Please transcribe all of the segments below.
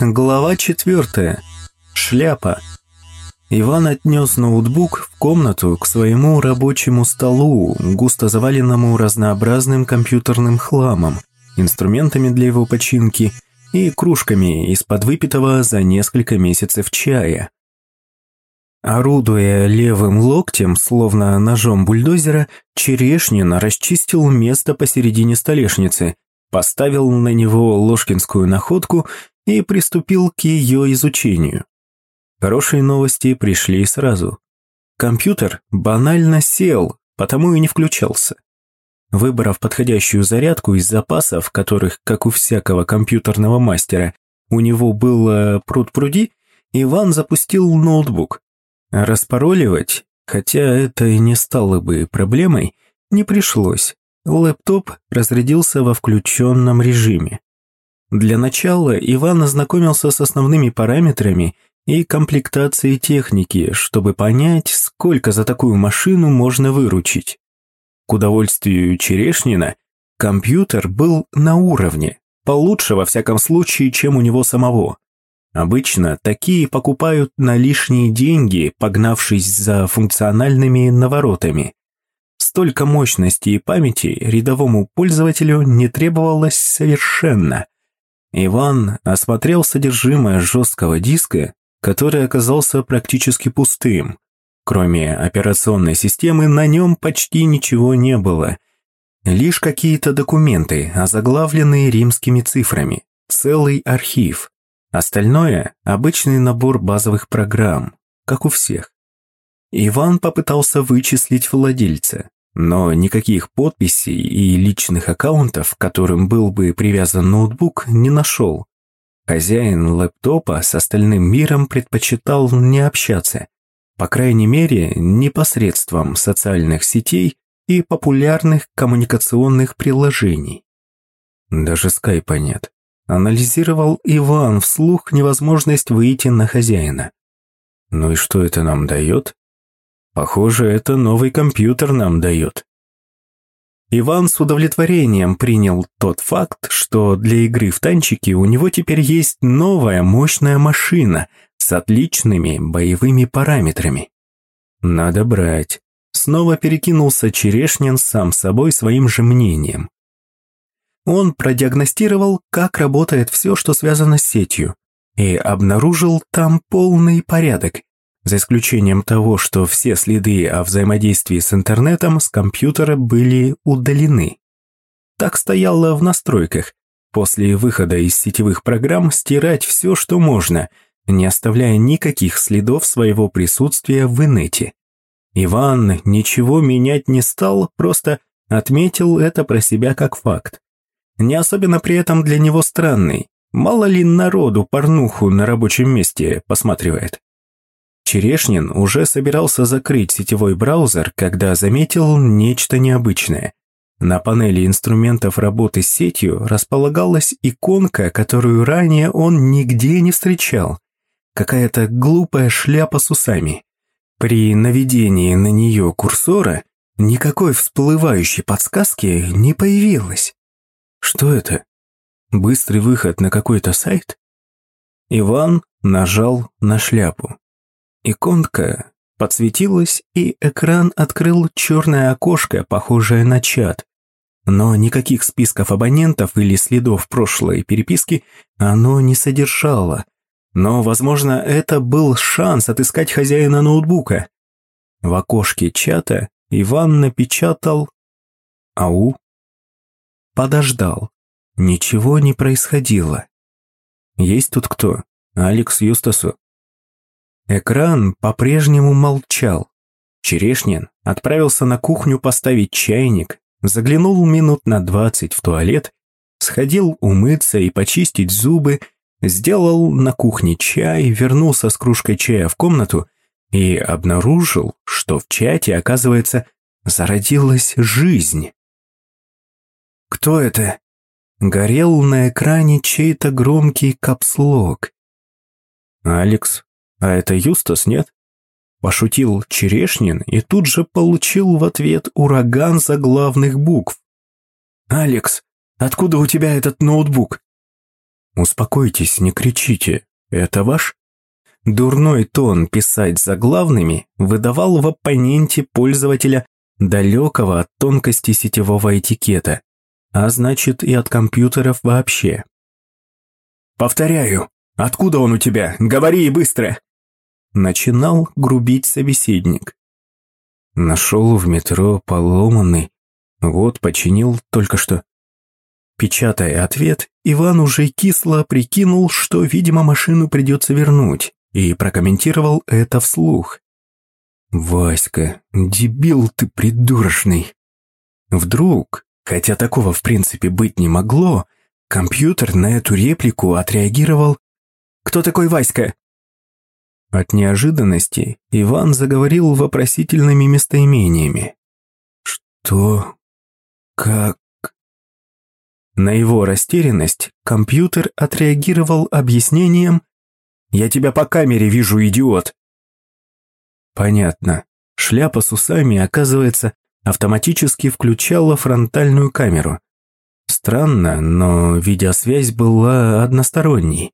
Глава четвертая. Шляпа. Иван отнес ноутбук в комнату к своему рабочему столу, густо заваленному разнообразным компьютерным хламом, инструментами для его починки и кружками из-под выпитого за несколько месяцев чая. Орудуя левым локтем, словно ножом бульдозера, Черешнин расчистил место посередине столешницы, поставил на него ложкинскую находку и приступил к ее изучению. Хорошие новости пришли сразу. Компьютер банально сел, потому и не включался. Выбрав подходящую зарядку из запасов, которых, как у всякого компьютерного мастера, у него было пруд-пруди, Иван запустил ноутбук. Распароливать, хотя это и не стало бы проблемой, не пришлось. Лэптоп разрядился во включенном режиме. Для начала Иван ознакомился с основными параметрами и комплектацией техники, чтобы понять, сколько за такую машину можно выручить. К удовольствию Черешнина, компьютер был на уровне, получше во всяком случае, чем у него самого. Обычно такие покупают на лишние деньги, погнавшись за функциональными наворотами. Столько мощности и памяти рядовому пользователю не требовалось совершенно. Иван осмотрел содержимое жесткого диска, который оказался практически пустым. Кроме операционной системы на нем почти ничего не было. Лишь какие-то документы, озаглавленные римскими цифрами. Целый архив. Остальное – обычный набор базовых программ, как у всех. Иван попытался вычислить владельца, но никаких подписей и личных аккаунтов, к которым был бы привязан ноутбук, не нашел. Хозяин лэптопа с остальным миром предпочитал не общаться, по крайней мере, не посредством социальных сетей и популярных коммуникационных приложений. Даже скайпа нет. Анализировал Иван вслух невозможность выйти на хозяина. Ну и что это нам дает? Похоже, это новый компьютер нам дает. Иван с удовлетворением принял тот факт, что для игры в танчики у него теперь есть новая мощная машина с отличными боевыми параметрами. Надо брать. Снова перекинулся Черешнин сам собой своим же мнением. Он продиагностировал, как работает все, что связано с сетью, и обнаружил там полный порядок, за исключением того, что все следы о взаимодействии с интернетом с компьютера были удалены. Так стояло в настройках. После выхода из сетевых программ стирать все, что можно, не оставляя никаких следов своего присутствия в инете. Иван ничего менять не стал, просто отметил это про себя как факт не особенно при этом для него странный. Мало ли народу порнуху на рабочем месте посматривает. Черешнин уже собирался закрыть сетевой браузер, когда заметил нечто необычное. На панели инструментов работы с сетью располагалась иконка, которую ранее он нигде не встречал. Какая-то глупая шляпа с усами. При наведении на нее курсора никакой всплывающей подсказки не появилось. Что это? Быстрый выход на какой-то сайт? Иван нажал на шляпу. Иконка подсветилась, и экран открыл черное окошко, похожее на чат. Но никаких списков абонентов или следов прошлой переписки оно не содержало. Но, возможно, это был шанс отыскать хозяина ноутбука. В окошке чата Иван напечатал «Ау» подождал. Ничего не происходило. Есть тут кто? Алекс Юстасу. Экран по-прежнему молчал. Черешнин отправился на кухню поставить чайник, заглянул минут на двадцать в туалет, сходил умыться и почистить зубы, сделал на кухне чай, вернулся с кружкой чая в комнату и обнаружил, что в чате, оказывается, зародилась жизнь. «Кто это?» Горел на экране чей-то громкий капслог. «Алекс, а это Юстас, нет?» Пошутил Черешнин и тут же получил в ответ ураган заглавных букв. «Алекс, откуда у тебя этот ноутбук?» Успокойтесь, не кричите. Это ваш? Дурной тон писать заглавными выдавал в оппоненте пользователя далекого от тонкости сетевого этикета, а значит и от компьютеров вообще. «Повторяю, откуда он у тебя? Говори и быстро!» Начинал грубить собеседник. Нашел в метро поломанный, вот починил только что. Печатая ответ, Иван уже кисло прикинул, что, видимо, машину придется вернуть, и прокомментировал это вслух. «Васька, дебил ты придурочный!» Вдруг, хотя такого в принципе быть не могло, Компьютер на эту реплику отреагировал «Кто такой Васька?» От неожиданности Иван заговорил вопросительными местоимениями. «Что? Как?» На его растерянность компьютер отреагировал объяснением «Я тебя по камере вижу, идиот!» Понятно. Шляпа с усами, оказывается, автоматически включала фронтальную камеру. Странно, но видеосвязь была односторонней.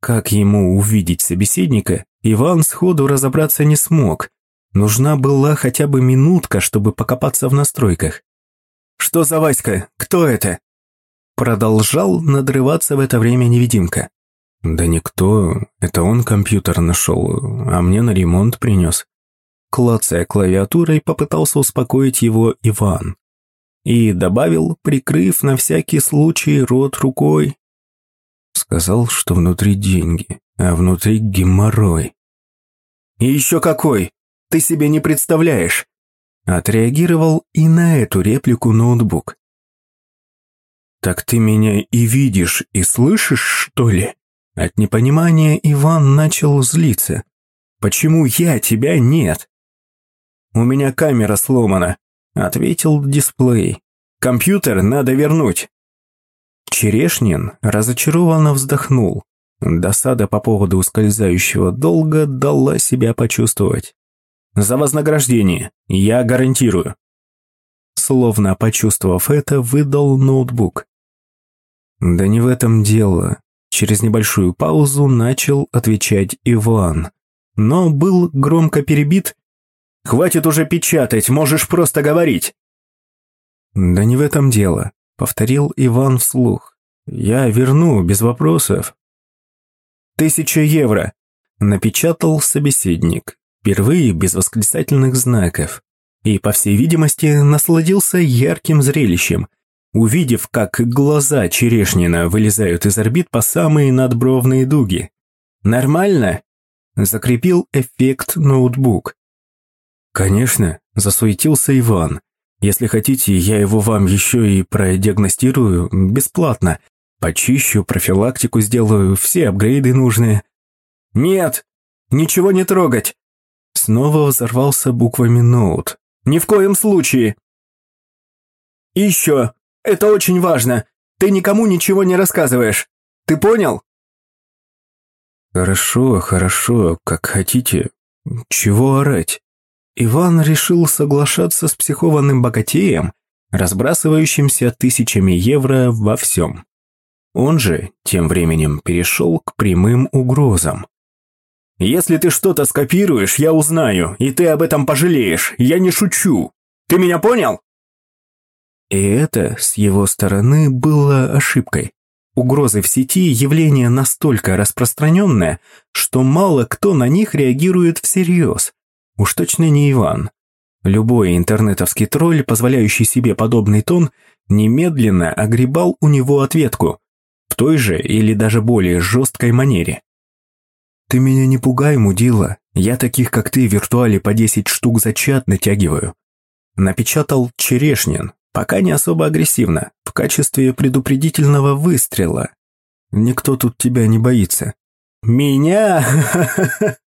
Как ему увидеть собеседника, Иван сходу разобраться не смог. Нужна была хотя бы минутка, чтобы покопаться в настройках. «Что за Васька? Кто это?» Продолжал надрываться в это время невидимка. «Да никто, это он компьютер нашел, а мне на ремонт принес». Клацая клавиатурой, попытался успокоить его Иван и добавил, прикрыв на всякий случай рот рукой. Сказал, что внутри деньги, а внутри геморрой. «И еще какой! Ты себе не представляешь!» Отреагировал и на эту реплику ноутбук. «Так ты меня и видишь, и слышишь, что ли?» От непонимания Иван начал злиться. «Почему я тебя нет?» «У меня камера сломана ответил дисплей. «Компьютер надо вернуть». Черешнин разочарованно вздохнул. Досада по поводу ускользающего долга дала себя почувствовать. «За вознаграждение, я гарантирую». Словно почувствовав это, выдал ноутбук. «Да не в этом дело». Через небольшую паузу начал отвечать Иван, но был громко перебит Хватит уже печатать, можешь просто говорить». «Да не в этом дело», — повторил Иван вслух. «Я верну, без вопросов». «Тысяча евро», — напечатал собеседник, впервые без восклицательных знаков, и, по всей видимости, насладился ярким зрелищем, увидев, как глаза Черешнина вылезают из орбит по самые надбровные дуги. «Нормально?» — закрепил эффект ноутбук. «Конечно», – засуетился Иван. «Если хотите, я его вам еще и продиагностирую бесплатно. Почищу, профилактику сделаю, все апгрейды нужные». «Нет, ничего не трогать!» Снова взорвался буквами ноут. «Ни в коем случае!» «И еще, это очень важно, ты никому ничего не рассказываешь. Ты понял?» «Хорошо, хорошо, как хотите. Чего орать?» Иван решил соглашаться с психованным богатеем, разбрасывающимся тысячами евро во всем. Он же, тем временем, перешел к прямым угрозам. «Если ты что-то скопируешь, я узнаю, и ты об этом пожалеешь, я не шучу. Ты меня понял?» И это, с его стороны, было ошибкой. Угрозы в сети – явление настолько распространенное, что мало кто на них реагирует всерьез. Уж точно не Иван. Любой интернетовский тролль, позволяющий себе подобный тон, немедленно огребал у него ответку в той же или даже более жесткой манере. «Ты меня не пугай, мудила, я таких, как ты, в виртуале по 10 штук за чат натягиваю». Напечатал Черешнин, пока не особо агрессивно, в качестве предупредительного выстрела. «Никто тут тебя не боится». «Меня?»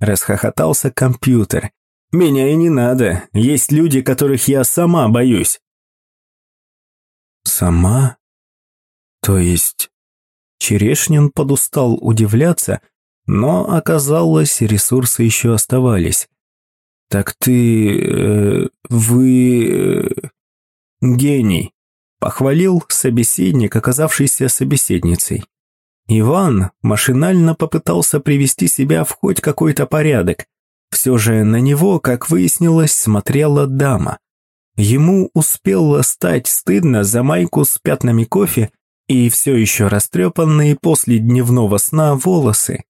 Расхохотался компьютер. «Меня и не надо. Есть люди, которых я сама боюсь». «Сама? То есть...» Черешнин подустал удивляться, но оказалось, ресурсы еще оставались. «Так ты... Э, вы... Э, гений», — похвалил собеседник, оказавшийся собеседницей. Иван машинально попытался привести себя в хоть какой-то порядок. Все же на него, как выяснилось, смотрела дама. Ему успело стать стыдно за майку с пятнами кофе и все еще растрепанные после дневного сна волосы.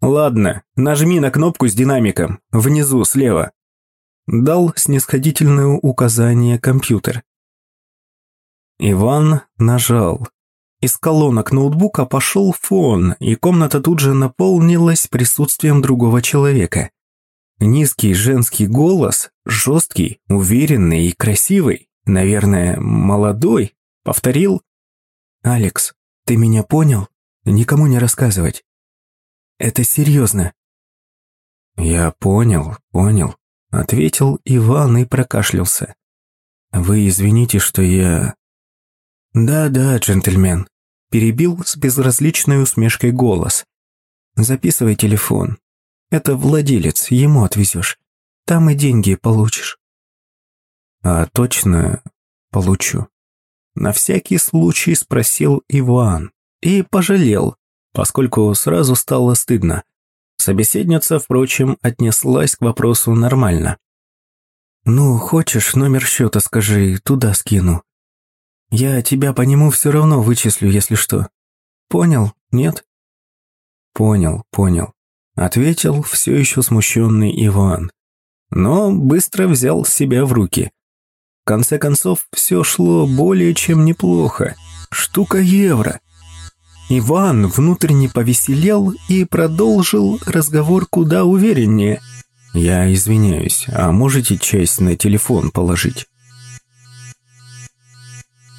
«Ладно, нажми на кнопку с динамиком, внизу слева», дал снисходительное указание компьютер. Иван нажал. Из колонок ноутбука пошел фон, и комната тут же наполнилась присутствием другого человека. Низкий женский голос, жесткий, уверенный и красивый, наверное, молодой, повторил «Алекс, ты меня понял? Никому не рассказывать. Это серьезно». «Я понял, понял», — ответил Иван и прокашлялся. «Вы извините, что я...» «Да-да, джентльмен», – перебил с безразличной усмешкой голос. «Записывай телефон. Это владелец, ему отвезешь. Там и деньги получишь». «А точно получу?» На всякий случай спросил Иван и пожалел, поскольку сразу стало стыдно. Собеседница, впрочем, отнеслась к вопросу нормально. «Ну, хочешь, номер счета скажи, туда скину. Я тебя по нему все равно вычислю, если что. Понял, нет? Понял, понял. Ответил все еще смущенный Иван. Но быстро взял себя в руки. В конце концов, все шло более чем неплохо. Штука евро. Иван внутренне повеселел и продолжил разговор куда увереннее. «Я извиняюсь, а можете часть на телефон положить?»